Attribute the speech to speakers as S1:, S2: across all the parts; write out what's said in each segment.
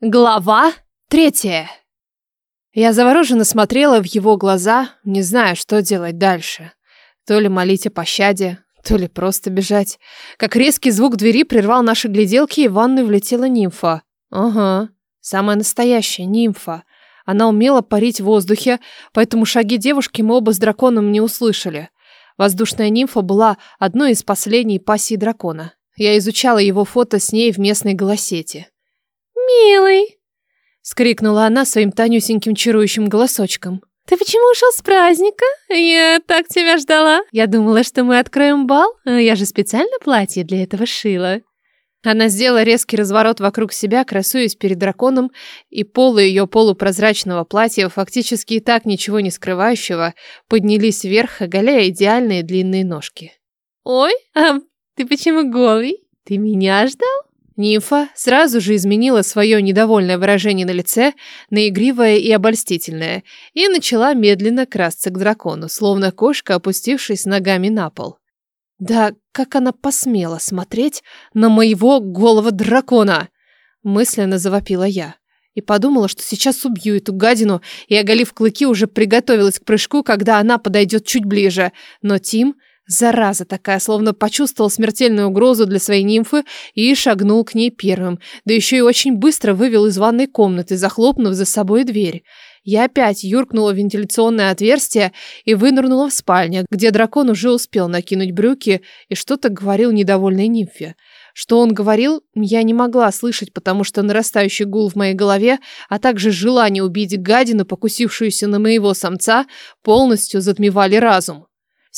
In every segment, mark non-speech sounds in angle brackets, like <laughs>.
S1: Глава третья. Я завороженно смотрела в его глаза, не зная, что делать дальше. То ли молить о пощаде, то ли просто бежать. Как резкий звук двери прервал наши гляделки, и в ванную влетела нимфа. Ага, самая настоящая нимфа. Она умела парить в воздухе, поэтому шаги девушки мы оба с драконом не услышали. Воздушная нимфа была одной из последней пассий дракона. Я изучала его фото с ней в местной голосете.
S2: «Милый!»
S1: — скрикнула она своим тонюсеньким чарующим голосочком.
S2: «Ты почему ушел с праздника? Я так тебя ждала. Я думала, что мы откроем бал. Я же специально платье для этого шила».
S1: Она сделала резкий разворот вокруг себя, красуясь перед драконом, и полы ее полупрозрачного платья, фактически и так ничего не скрывающего, поднялись вверх, оголяя идеальные длинные ножки.
S2: «Ой, а ты почему голый? Ты меня ждал?»
S1: Нимфа сразу же изменила свое недовольное выражение на лице на игривое и обольстительное и начала медленно красться к дракону, словно кошка, опустившись ногами на пол. Да как она посмела смотреть на моего голого дракона? Мысленно завопила я и подумала, что сейчас убью эту гадину, и, оголив клыки, уже приготовилась к прыжку, когда она подойдет чуть ближе. Но Тим Зараза такая, словно почувствовал смертельную угрозу для своей нимфы и шагнул к ней первым, да еще и очень быстро вывел из ванной комнаты, захлопнув за собой дверь. Я опять юркнула в вентиляционное отверстие и вынырнула в спальне, где дракон уже успел накинуть брюки и что-то говорил недовольной нимфе. Что он говорил, я не могла слышать, потому что нарастающий гул в моей голове, а также желание убить гадину, покусившуюся на моего самца, полностью затмевали разум.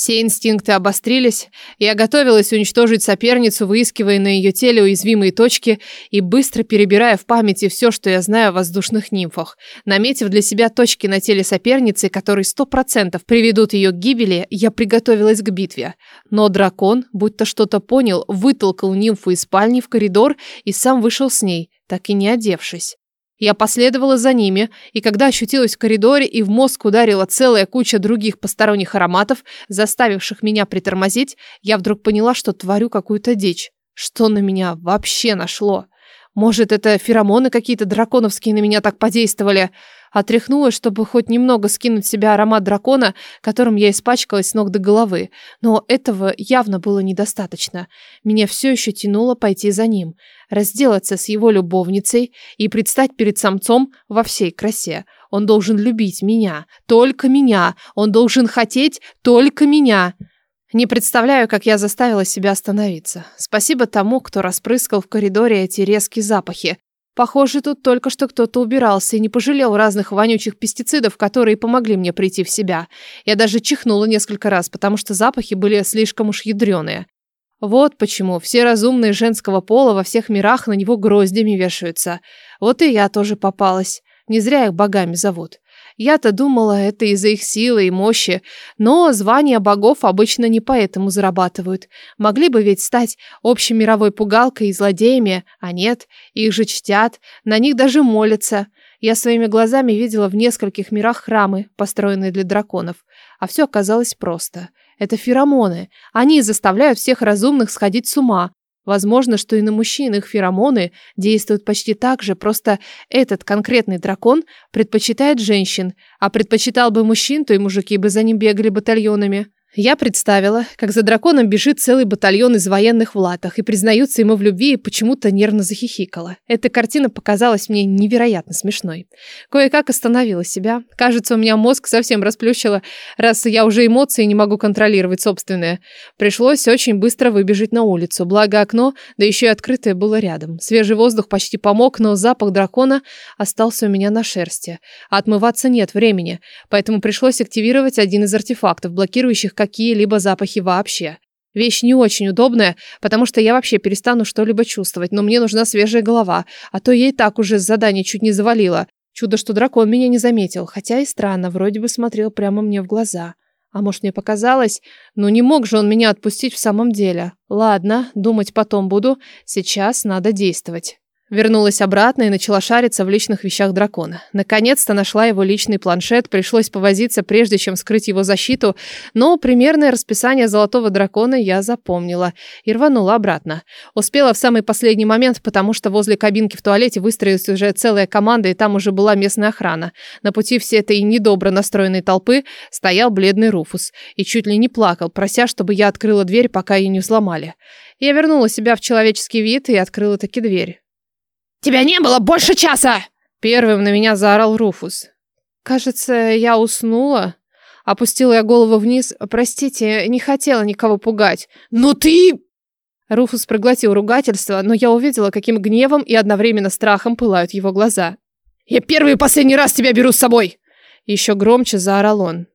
S1: Все инстинкты обострились, я готовилась уничтожить соперницу, выискивая на ее теле уязвимые точки и быстро перебирая в памяти все, что я знаю о воздушных нимфах. Наметив для себя точки на теле соперницы, которые сто процентов приведут ее к гибели, я приготовилась к битве. Но дракон, будто что-то понял, вытолкал нимфу из спальни в коридор и сам вышел с ней, так и не одевшись. Я последовала за ними, и когда ощутилась в коридоре и в мозг ударила целая куча других посторонних ароматов, заставивших меня притормозить, я вдруг поняла, что творю какую-то дичь. Что на меня вообще нашло? Может, это феромоны какие-то драконовские на меня так подействовали? Отряхнулась, чтобы хоть немного скинуть с себя аромат дракона, которым я испачкалась с ног до головы. Но этого явно было недостаточно. Меня все еще тянуло пойти за ним, разделаться с его любовницей и предстать перед самцом во всей красе. Он должен любить меня, только меня. Он должен хотеть только меня. Не представляю, как я заставила себя остановиться. Спасибо тому, кто распрыскал в коридоре эти резкие запахи. Похоже, тут только что кто-то убирался и не пожалел разных вонючих пестицидов, которые помогли мне прийти в себя. Я даже чихнула несколько раз, потому что запахи были слишком уж ядреные. Вот почему все разумные женского пола во всех мирах на него гроздями вешаются. Вот и я тоже попалась. Не зря их богами зовут. Я-то думала, это из-за их силы и мощи, но звания богов обычно не поэтому зарабатывают. Могли бы ведь стать общей мировой пугалкой и злодеями, а нет, их же чтят, на них даже молятся. Я своими глазами видела в нескольких мирах храмы, построенные для драконов. А все оказалось просто. Это феромоны. Они заставляют всех разумных сходить с ума, Возможно, что и на мужчин их феромоны действуют почти так же, просто этот конкретный дракон предпочитает женщин, а предпочитал бы мужчин, то и мужики бы за ним бегали батальонами. Я представила, как за драконом бежит целый батальон из военных в латах и признаются ему в любви и почему-то нервно захихикала. Эта картина показалась мне невероятно смешной. Кое-как остановила себя. Кажется, у меня мозг совсем расплющило, раз я уже эмоции не могу контролировать собственные. Пришлось очень быстро выбежать на улицу, благо окно, да еще и открытое было рядом. Свежий воздух почти помог, но запах дракона остался у меня на шерсти. А отмываться нет времени, поэтому пришлось активировать один из артефактов, блокирующих какие-либо запахи вообще. Вещь не очень удобная, потому что я вообще перестану что-либо чувствовать, но мне нужна свежая голова, а то и так уже с задания чуть не завалила. Чудо, что дракон меня не заметил, хотя и странно, вроде бы смотрел прямо мне в глаза. А может, мне показалось? Но не мог же он меня отпустить в самом деле. Ладно, думать потом буду, сейчас надо действовать. Вернулась обратно и начала шариться в личных вещах дракона. Наконец-то нашла его личный планшет, пришлось повозиться, прежде чем скрыть его защиту, но примерное расписание золотого дракона я запомнила и рванула обратно. Успела в самый последний момент, потому что возле кабинки в туалете выстроилась уже целая команда, и там уже была местная охрана. На пути всей этой недобро настроенной толпы стоял бледный Руфус и чуть ли не плакал, прося, чтобы я открыла дверь, пока ее не взломали. Я вернула себя в человеческий вид и открыла таки дверь.
S2: «Тебя не было больше часа!»
S1: Первым на меня заорал Руфус. Кажется, я уснула. Опустила я голову вниз. Простите, не хотела никого пугать.
S2: «Ну ты...»
S1: Руфус проглотил ругательство, но я увидела, каким гневом и одновременно страхом пылают его глаза.
S2: «Я первый и последний раз тебя беру с собой!»
S1: Еще громче заорал он.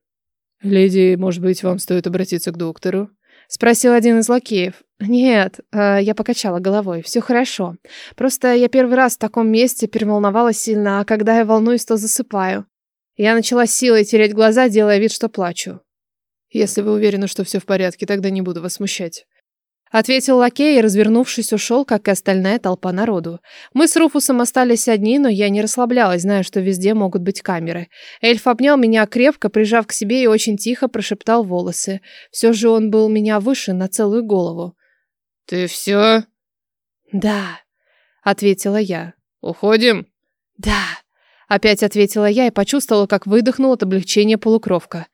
S1: «Леди, может быть, вам стоит обратиться к доктору?» Спросил один из лакеев. «Нет», э, я покачала головой, все хорошо. Просто я первый раз в таком месте переволновалась сильно, а когда я волнуюсь, то засыпаю. Я начала силой тереть глаза, делая вид, что плачу. «Если вы уверены, что все в порядке, тогда не буду вас смущать». Ответил лакей и, развернувшись, ушел, как и остальная толпа народу. Мы с Руфусом остались одни, но я не расслаблялась, зная, что везде могут быть камеры. Эльф обнял меня крепко, прижав к себе и очень тихо прошептал волосы. Все же он был меня выше на целую голову.
S2: «Ты все?»
S1: «Да», — ответила я.
S2: «Уходим?»
S1: «Да», — опять ответила я и почувствовала, как выдохнул от облегчения полукровка.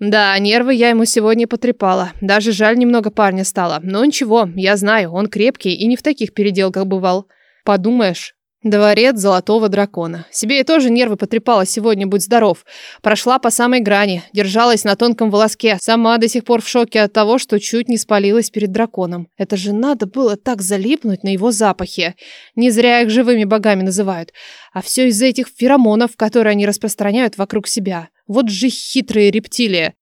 S1: Да, нервы я ему сегодня потрепала. Даже жаль немного парня стало. Но ничего, я знаю, он крепкий и не в таких переделках бывал. Подумаешь, Дворец золотого дракона. Себе я тоже нервы потрепала сегодня, будь здоров. Прошла по самой грани, держалась на тонком волоске. Сама до сих пор в шоке от того, что чуть не спалилась перед драконом. Это же надо было так залипнуть на его запахе. Не зря их живыми богами называют. А все из-за этих феромонов, которые они распространяют вокруг себя. Вот же хитрые рептилии.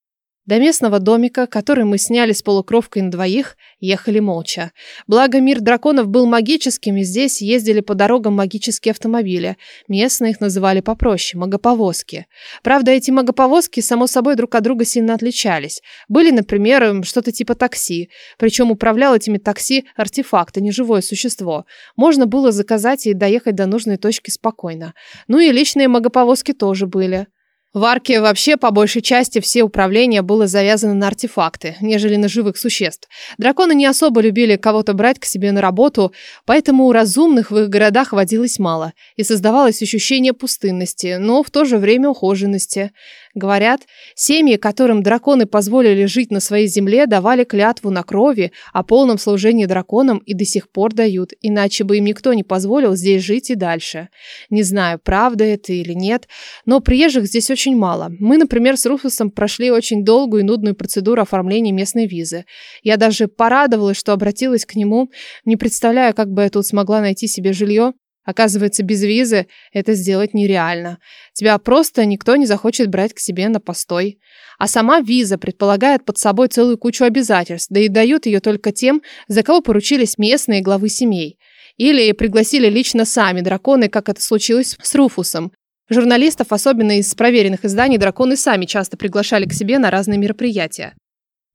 S1: До местного домика, который мы сняли с полукровкой на двоих, ехали молча. Благо мир драконов был магическим, и здесь ездили по дорогам магические автомобили. Местные их называли попроще – магоповозки. Правда, эти магоповозки, само собой, друг от друга сильно отличались. Были, например, что-то типа такси. Причем управлял этими такси артефакт, а не живое существо. Можно было заказать и доехать до нужной точки спокойно. Ну и личные магоповозки тоже были. В арке вообще по большей части все управления было завязано на артефакты, нежели на живых существ. Драконы не особо любили кого-то брать к себе на работу, поэтому у разумных в их городах водилось мало, и создавалось ощущение пустынности, но в то же время ухоженности. Говорят, семьи, которым драконы позволили жить на своей земле, давали клятву на крови о полном служении драконам и до сих пор дают, иначе бы им никто не позволил здесь жить и дальше. Не знаю, правда это или нет, но приезжих здесь очень мало. Мы, например, с Руфусом прошли очень долгую и нудную процедуру оформления местной визы. Я даже порадовалась, что обратилась к нему, не представляя, как бы я тут смогла найти себе жилье. Оказывается, без визы это сделать нереально. Тебя просто никто не захочет брать к себе на постой. А сама виза предполагает под собой целую кучу обязательств, да и дают ее только тем, за кого поручились местные главы семей. Или пригласили лично сами драконы, как это случилось с Руфусом. Журналистов, особенно из проверенных изданий, драконы сами часто приглашали к себе на разные мероприятия.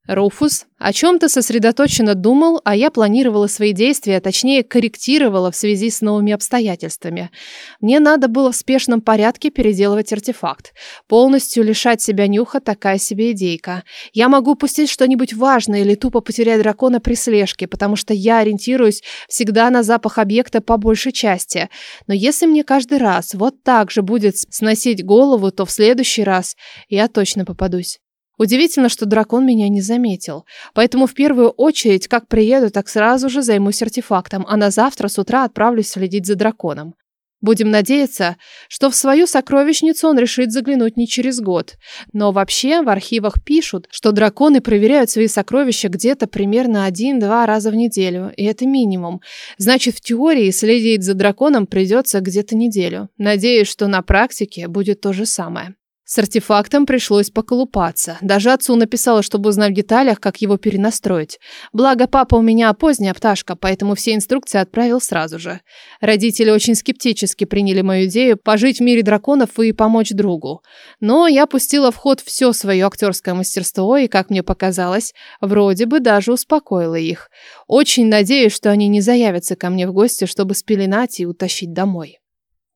S1: Руфус о чем-то сосредоточенно думал, а я планировала свои действия, точнее корректировала в связи с новыми обстоятельствами. Мне надо было в спешном порядке переделывать артефакт. Полностью лишать себя нюха – такая себе идейка. Я могу упустить что-нибудь важное или тупо потерять дракона при слежке, потому что я ориентируюсь всегда на запах объекта по большей части. Но если мне каждый раз вот так же будет сносить голову, то в следующий раз я точно попадусь. Удивительно, что дракон меня не заметил. Поэтому в первую очередь, как приеду, так сразу же займусь артефактом, а на завтра с утра отправлюсь следить за драконом. Будем надеяться, что в свою сокровищницу он решит заглянуть не через год. Но вообще в архивах пишут, что драконы проверяют свои сокровища где-то примерно один-два раза в неделю, и это минимум. Значит, в теории следить за драконом придется где-то неделю. Надеюсь, что на практике будет то же самое. С артефактом пришлось поколупаться. Даже отцу написала, чтобы узнать в деталях, как его перенастроить. Благо, папа у меня поздняя пташка, поэтому все инструкции отправил сразу же. Родители очень скептически приняли мою идею пожить в мире драконов и помочь другу. Но я пустила в ход все свое актерское мастерство и, как мне показалось, вроде бы даже успокоила их. Очень надеюсь, что они не заявятся ко мне в гости, чтобы спеленать и утащить домой.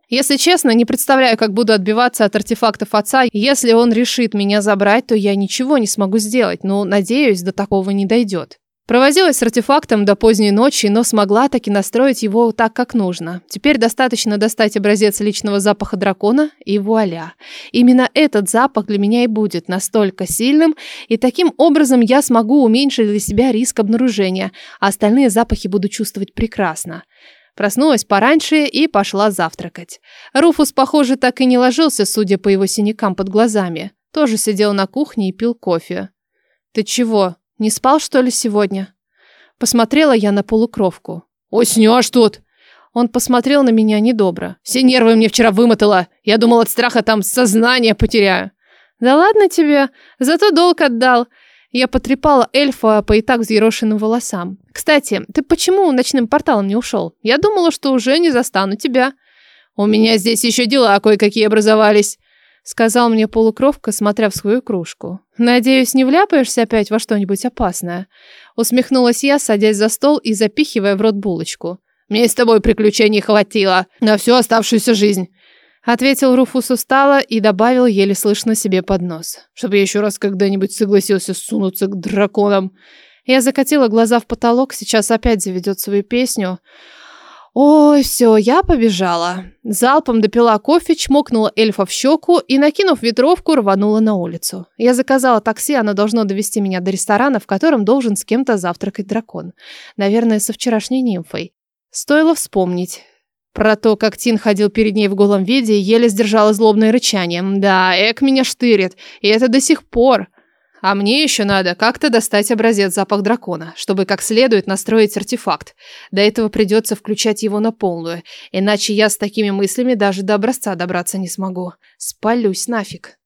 S1: Если честно, не представляю, как буду отбиваться от артефактов отца. Если он решит меня забрать, то я ничего не смогу сделать, но, надеюсь, до такого не дойдет. Провозилась с артефактом до поздней ночи, но смогла таки настроить его так, как нужно. Теперь достаточно достать образец личного запаха дракона, и вуаля. Именно этот запах для меня и будет настолько сильным, и таким образом я смогу уменьшить для себя риск обнаружения, а остальные запахи буду чувствовать прекрасно. Проснулась пораньше и пошла завтракать. Руфус, похоже, так и не ложился, судя по его синякам под глазами. Тоже сидел на кухне и пил кофе. «Ты чего, не спал, что ли, сегодня?» Посмотрела я на полукровку. «Уснешь тут!» Он посмотрел на меня недобро. «Все нервы мне вчера вымотала. Я думал, от страха там сознание потеряю». «Да ладно тебе. Зато долг отдал. Я потрепала эльфа по и так взъерошенным волосам. «Кстати, ты почему ночным порталом не ушел? Я думала, что уже не застану тебя». «У меня здесь еще дела кое-какие образовались», — сказал мне полукровка, смотря в свою кружку. «Надеюсь, не вляпаешься опять во что-нибудь опасное?» Усмехнулась я, садясь за стол и запихивая в рот булочку. «Мне с тобой приключений хватило на всю оставшуюся жизнь. Ответил Руфус устало и добавил еле слышно себе под нос. Чтобы я еще раз когда-нибудь согласился сунуться к драконам. Я закатила глаза в потолок, сейчас опять заведет свою песню. Ой, все, я побежала. Залпом допила кофе, чмокнула эльфа в щеку и, накинув ветровку, рванула на улицу. Я заказала такси, оно должно довести меня до ресторана, в котором должен с кем-то завтракать дракон. Наверное, со вчерашней нимфой. Стоило вспомнить. Про то, как Тин ходил перед ней в голом виде, еле сдержала злобное рычание. Да, Эк меня штырит, и это до сих пор. А мне еще надо как-то достать образец запах дракона, чтобы как следует настроить артефакт. До этого придется включать его на полную, иначе я с такими мыслями даже до образца добраться не смогу. Спалюсь нафиг.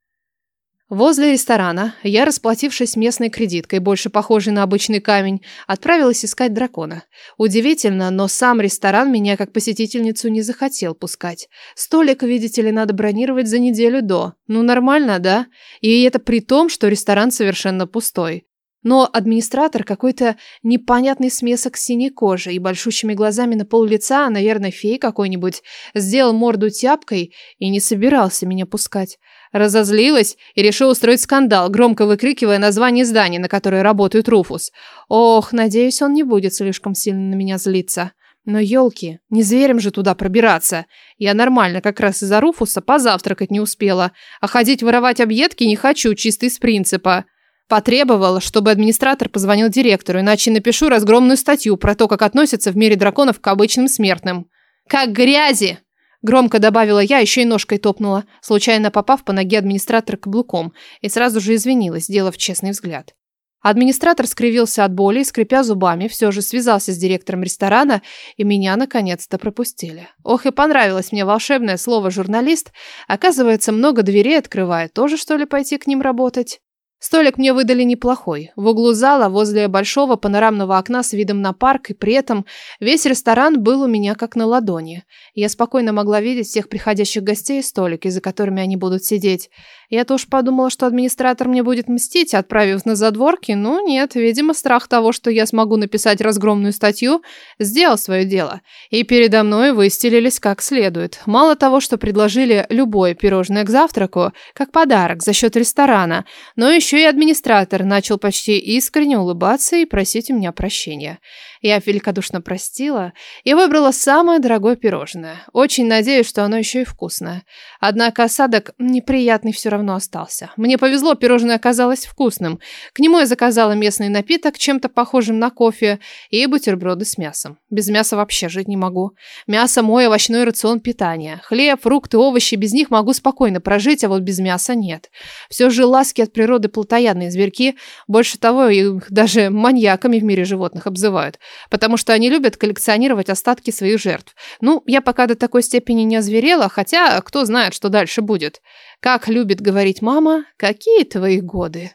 S1: Возле ресторана я, расплатившись местной кредиткой, больше похожей на обычный камень, отправилась искать дракона. Удивительно, но сам ресторан меня как посетительницу не захотел пускать. Столик, видите ли, надо бронировать за неделю до. Ну, нормально, да? И это при том, что ресторан совершенно пустой. Но администратор какой-то непонятный смесок синей кожи и большущими глазами на пол лица, наверное, фей какой-нибудь, сделал морду тяпкой и не собирался меня пускать. Разозлилась и решила устроить скандал, громко выкрикивая название здания, на которое работает Руфус. Ох, надеюсь, он не будет слишком сильно на меня злиться. Но елки, не зверем же туда пробираться. Я нормально как раз из-за Руфуса позавтракать не успела, а ходить воровать объедки не хочу, чисто из принципа. Потребовала, чтобы администратор позвонил директору, иначе напишу разгромную статью про то, как относятся в мире драконов к обычным смертным. Как грязи! Громко добавила я, еще и ножкой топнула, случайно попав по ноге администратора каблуком, и сразу же извинилась, сделав честный взгляд. Администратор скривился от боли и, скрипя зубами, все же связался с директором ресторана, и меня наконец-то пропустили. Ох, и понравилось мне волшебное слово «журналист». Оказывается, много дверей открывает. Тоже, что ли, пойти к ним работать? Столик мне выдали неплохой. В углу зала, возле большого панорамного окна с видом на парк, и при этом весь ресторан был у меня как на ладони. Я спокойно могла видеть всех приходящих гостей и столики, за которыми они будут сидеть. Я тоже подумала, что администратор мне будет мстить, отправив на задворки, но нет, видимо, страх того, что я смогу написать разгромную статью, сделал свое дело. И передо мной выстелились как следует. Мало того, что предложили любое пирожное к завтраку, как подарок за счет ресторана, но еще и администратор начал почти искренне улыбаться и просить у меня прощения. Я великодушно простила и выбрала самое дорогое пирожное. Очень надеюсь, что оно еще и вкусное. Однако осадок неприятный все равно остался. Мне повезло, пирожное оказалось вкусным. К нему я заказала местный напиток, чем-то похожим на кофе, и бутерброды с мясом. Без мяса вообще жить не могу. Мясо – мой овощной рацион питания. Хлеб, фрукты, овощи – без них могу спокойно прожить, а вот без мяса нет. Все же ласки от природы плотоядные зверьки. Больше того, их даже маньяками в мире животных обзывают потому что они любят коллекционировать остатки своих жертв. Ну, я пока до такой степени не озверела, хотя кто знает, что дальше будет. Как любит говорить мама, какие твои годы.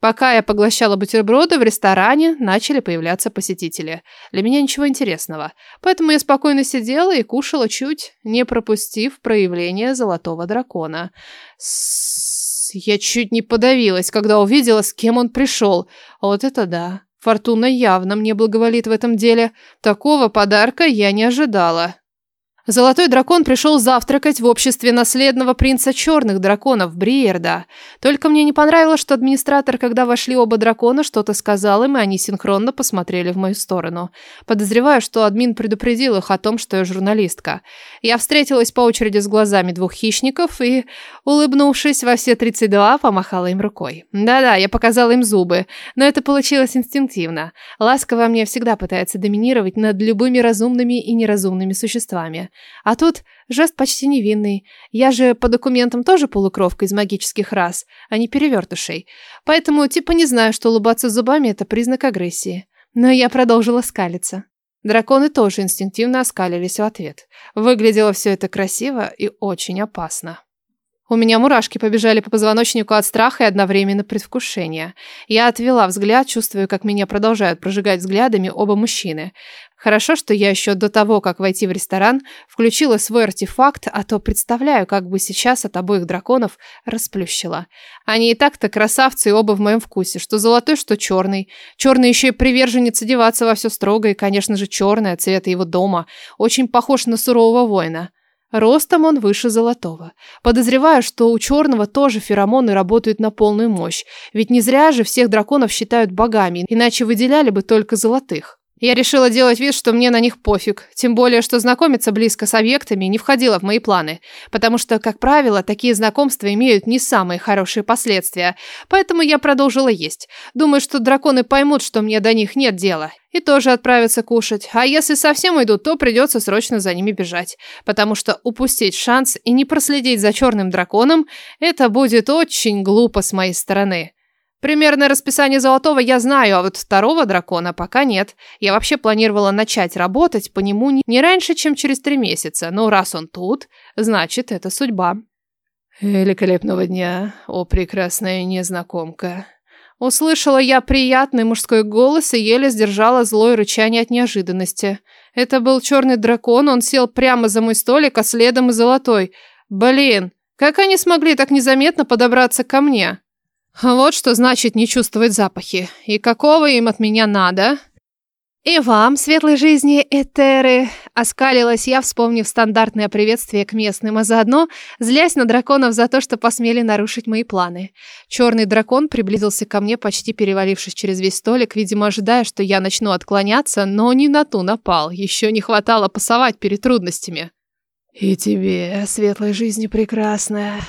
S1: Пока я поглощала бутерброды, в ресторане начали появляться посетители. Для меня ничего интересного. Поэтому я спокойно сидела и кушала чуть, не пропустив проявление золотого дракона. С... Я чуть не подавилась, когда увидела, с кем он пришел. Вот это да. Фортуна явно мне благоволит в этом деле. Такого подарка я не ожидала. Золотой дракон пришел завтракать в обществе наследного принца черных драконов Бриерда. Только мне не понравилось, что администратор, когда вошли оба дракона, что-то сказал им, и они синхронно посмотрели в мою сторону. Подозреваю, что админ предупредил их о том, что я журналистка. Я встретилась по очереди с глазами двух хищников и, улыбнувшись во все 32, помахала им рукой. Да-да, я показала им зубы, но это получилось инстинктивно. Ласка во мне всегда пытается доминировать над любыми разумными и неразумными существами. А тут жест почти невинный. Я же по документам тоже полукровка из магических рас, а не перевертышей. Поэтому типа не знаю, что улыбаться зубами – это признак агрессии. Но я продолжила скалиться. Драконы тоже инстинктивно оскалились в ответ. Выглядело все это красиво и очень опасно. У меня мурашки побежали по позвоночнику от страха и одновременно предвкушения. Я отвела взгляд, чувствуя, как меня продолжают прожигать взглядами оба мужчины. Хорошо, что я еще до того, как войти в ресторан, включила свой артефакт, а то представляю, как бы сейчас от обоих драконов расплющила. Они и так-то красавцы и оба в моем вкусе, что золотой, что черный. Черный еще и приверженец одеваться во все строго, и, конечно же, черное, цвета его дома. Очень похож на сурового воина. Ростом он выше золотого. Подозреваю, что у черного тоже феромоны работают на полную мощь. Ведь не зря же всех драконов считают богами, иначе выделяли бы только золотых. Я решила делать вид, что мне на них пофиг, тем более, что знакомиться близко с объектами не входило в мои планы, потому что, как правило, такие знакомства имеют не самые хорошие последствия, поэтому я продолжила есть. Думаю, что драконы поймут, что мне до них нет дела, и тоже отправятся кушать, а если совсем уйдут, то придется срочно за ними бежать, потому что упустить шанс и не проследить за черным драконом – это будет очень глупо с моей стороны. Примерное расписание золотого я знаю, а вот второго дракона пока нет. Я вообще планировала начать работать по нему не раньше, чем через три месяца. Но раз он тут, значит, это судьба. Великолепного дня, о прекрасная незнакомка. Услышала я приятный мужской голос и еле сдержала злое рычание от неожиданности. Это был черный дракон, он сел прямо за мой столик, а следом и золотой. Блин, как они смогли так незаметно подобраться ко мне? Вот что значит не чувствовать запахи. И какого им от меня надо? И вам, светлой жизни, Этеры, оскалилась я, вспомнив стандартное приветствие к местным, а заодно злясь на драконов за то, что посмели нарушить мои планы. Черный дракон приблизился ко мне, почти перевалившись через весь столик, видимо, ожидая, что я начну отклоняться, но не на ту напал. Еще не хватало пасовать перед трудностями. «И тебе, светлой жизни прекрасная»,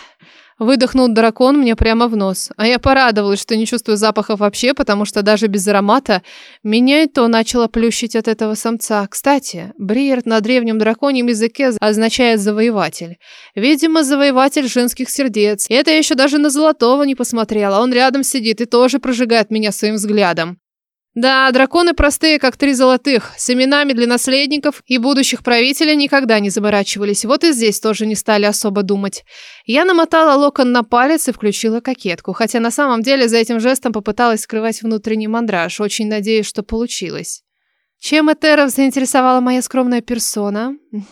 S1: Выдохнул дракон мне прямо в нос. А я порадовалась, что не чувствую запахов вообще, потому что даже без аромата меня и то начало плющить от этого самца. Кстати, Бриерт на древнем драконьем языке означает «завоеватель». Видимо, завоеватель женских сердец. И это я еще даже на золотого не посмотрела. Он рядом сидит и тоже прожигает меня своим взглядом. Да, драконы простые, как три золотых, с именами для наследников и будущих правителей никогда не заморачивались. Вот и здесь тоже не стали особо думать. Я намотала локон на палец и включила кокетку, хотя на самом деле за этим жестом попыталась скрывать внутренний мандраж, очень надеюсь, что получилось. Чем Этеров заинтересовала моя скромная персона? <laughs>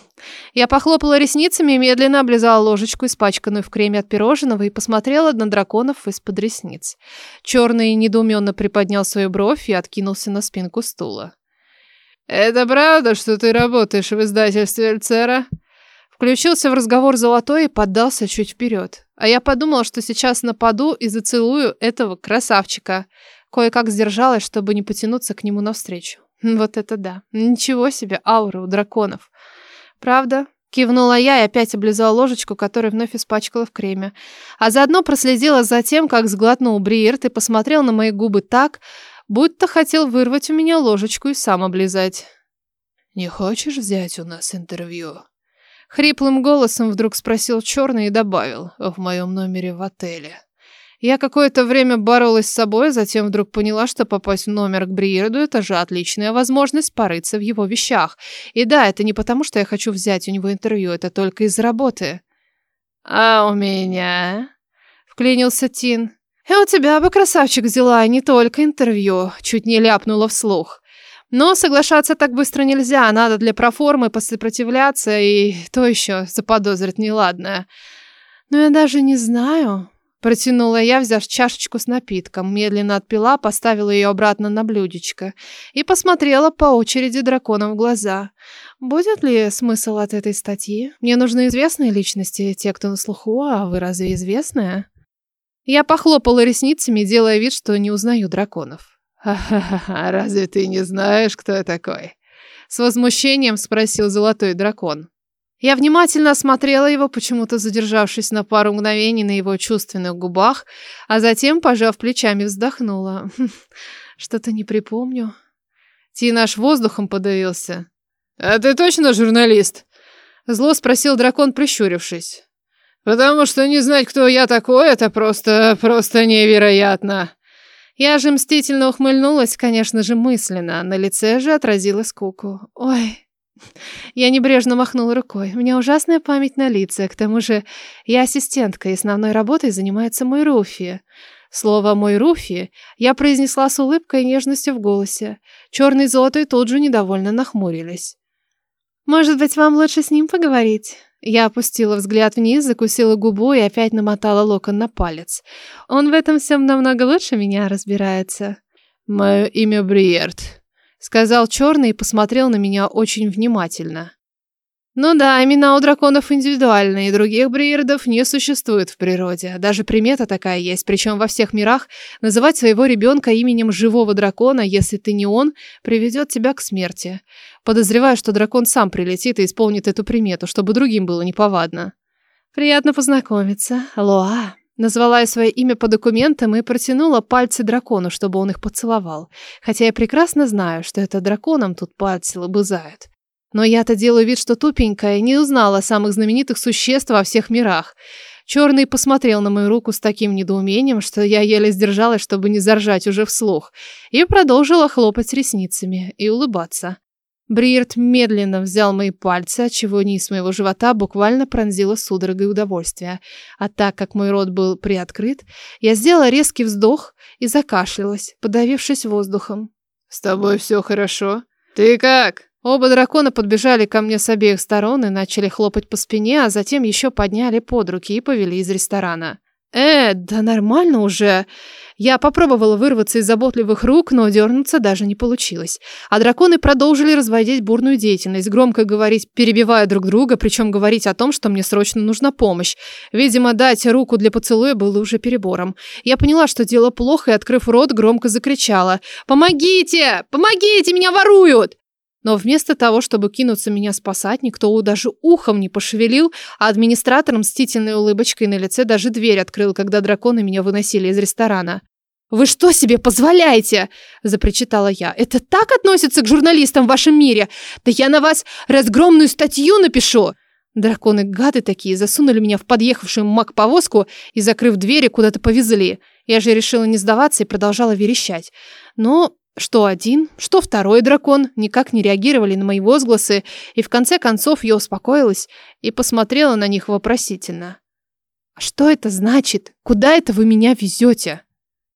S1: Я похлопала ресницами и медленно облизала ложечку, испачканную в креме от пирожного, и посмотрела на драконов из-под ресниц. Черный недоуменно приподнял свою бровь и откинулся на спинку стула. «Это правда, что ты работаешь в издательстве Эльцера?» Включился в разговор Золотой и поддался чуть вперед. А я подумала, что сейчас нападу и зацелую этого красавчика. Кое-как сдержалась, чтобы не потянуться к нему навстречу. Вот это да. Ничего себе, аура у драконов. Правда? Кивнула я и опять облизала ложечку, которую вновь испачкала в креме. А заодно проследила за тем, как сглотнул Бриерт и посмотрел на мои губы так, будто хотел вырвать у меня ложечку и сам облизать. «Не хочешь взять у нас интервью?» Хриплым голосом вдруг спросил Черный и добавил «В моем номере в отеле». Я какое-то время боролась с собой, затем вдруг поняла, что попасть в номер к Бриерду – это же отличная возможность порыться в его вещах. И да, это не потому, что я хочу взять у него интервью, это только из работы. «А у меня?» Вклинился Тин. И у тебя бы, красавчик, взяла не только интервью, чуть не ляпнула вслух. Но соглашаться так быстро нельзя, надо для проформы посопротивляться и то еще заподозрить неладное. Но я даже не знаю. Протянула я, взяв чашечку с напитком, медленно отпила, поставила ее обратно на блюдечко и посмотрела по очереди драконам в глаза. Будет ли смысл от этой статьи? Мне нужны известные личности, те, кто на слуху, а вы разве известная? Я похлопала ресницами, делая вид, что не узнаю драконов.
S3: «Ха-ха-ха, разве ты не знаешь, кто я такой?»
S1: С возмущением спросил золотой дракон. Я внимательно осмотрела его, почему-то задержавшись на пару мгновений на его чувственных губах, а затем, пожав плечами, вздохнула. «Хм, <laughs> что-то не припомню. Тин аж воздухом подавился.
S3: «А ты точно журналист?»
S1: Зло спросил дракон, прищурившись.
S3: Потому что не знать, кто я такой, это просто, просто невероятно.
S1: Я же мстительно ухмыльнулась, конечно же, мысленно. На лице же отразила скуку. Ой, я небрежно махнула рукой. У меня ужасная память на лица. К тому же я ассистентка, и основной работой занимается мой Руфи. Слово «мой Руфи» я произнесла с улыбкой и нежностью в голосе. Черный и золотой тут же недовольно нахмурились. «Может быть, вам лучше с ним поговорить?» Я опустила взгляд вниз, закусила губу и опять намотала локон на палец. Он в этом всем намного лучше меня разбирается.
S3: «Мое имя Бриерт», — сказал черный и посмотрел на меня очень внимательно.
S1: Ну да, имена у драконов индивидуальные, других бриердов не существует в природе. Даже примета такая есть, причем во всех мирах называть своего ребенка именем живого дракона, если ты не он, приведет тебя к смерти. Подозреваю, что дракон сам прилетит и исполнит эту примету, чтобы другим было неповадно. Приятно познакомиться. Лоа. Назвала я свое имя по документам и протянула пальцы дракону, чтобы он их поцеловал. Хотя я прекрасно знаю, что это драконам тут пальцы лобызают. Но я-то делаю вид, что тупенькая, не узнала самых знаменитых существ во всех мирах. Черный посмотрел на мою руку с таким недоумением, что я еле сдержалась, чтобы не заржать уже вслух, и продолжила хлопать ресницами и улыбаться. Бриерт медленно взял мои пальцы, отчего низ моего живота буквально пронзило судорогой удовольствия. А так как мой рот был приоткрыт, я сделала резкий вздох и закашлялась, подавившись воздухом.
S3: «С тобой все хорошо? Ты как?»
S1: Оба дракона подбежали ко мне с обеих сторон и начали хлопать по спине, а затем еще подняли под руки и повели из ресторана. «Э, да нормально уже!» Я попробовала вырваться из заботливых рук, но дернуться даже не получилось. А драконы продолжили разводить бурную деятельность, громко говорить, перебивая друг друга, причем говорить о том, что мне срочно нужна помощь. Видимо, дать руку для поцелуя было уже перебором. Я поняла, что дело плохо, и, открыв рот, громко закричала. «Помогите! Помогите! Меня воруют!» Но вместо того, чтобы кинуться меня спасать, никто даже ухом не пошевелил, а администратор мстительной улыбочкой на лице даже дверь открыл, когда драконы меня выносили из ресторана. «Вы что себе позволяете?» – запричитала я. «Это так относится к журналистам в вашем мире? Да я на вас разгромную статью напишу!» Драконы гады такие засунули меня в подъехавшую маг-повозку и, закрыв двери, куда-то повезли. Я же решила не сдаваться и продолжала верещать. Но что один, что второй дракон никак не реагировали на мои возгласы, и в конце концов я успокоилась и посмотрела на них вопросительно. «Что это значит? Куда это вы меня везете?»